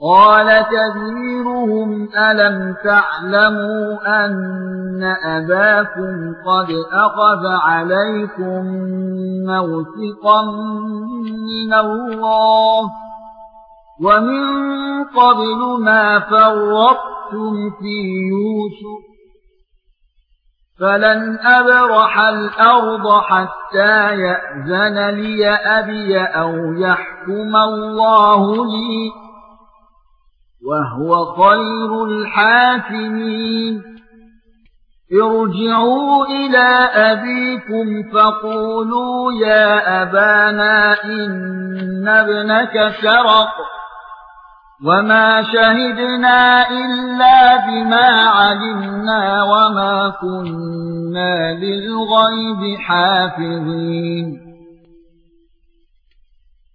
قال كبيرهم ألم تعلموا أن أباكم قد أخذ عليكم موثقا من الله ومن قبل ما فرطتم في يوسف فلن أبرح الأرض حتى يأذن لي أبي أو يحكم الله لي وهو خير الحاكمين. ارجعوا إلى أبيكم فقولوا يا أبانا إن ابنك سرق وما شهدنا إلا بما علمنا وما كنا للغيب حافظين.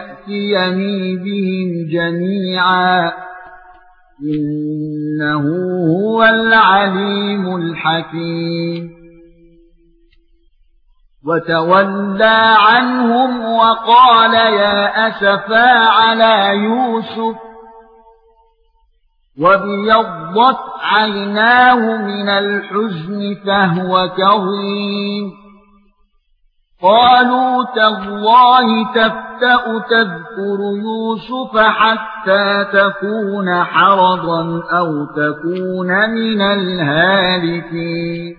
يأتيني بهم جميعا إنه هو العليم الحكيم وتولى عنهم وقال يا أسفا على يوسف وبيضت عيناه من الحزن فهو كظيم قالوا تالله تفتأ تذكر يوسف حتى تكون حرضا أو تكون من الهالكين.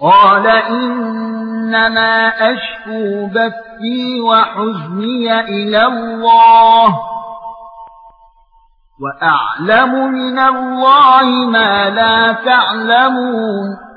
قال إنما أشكو بثي وحزني إلى الله وأعلم من الله ما لا تعلمون.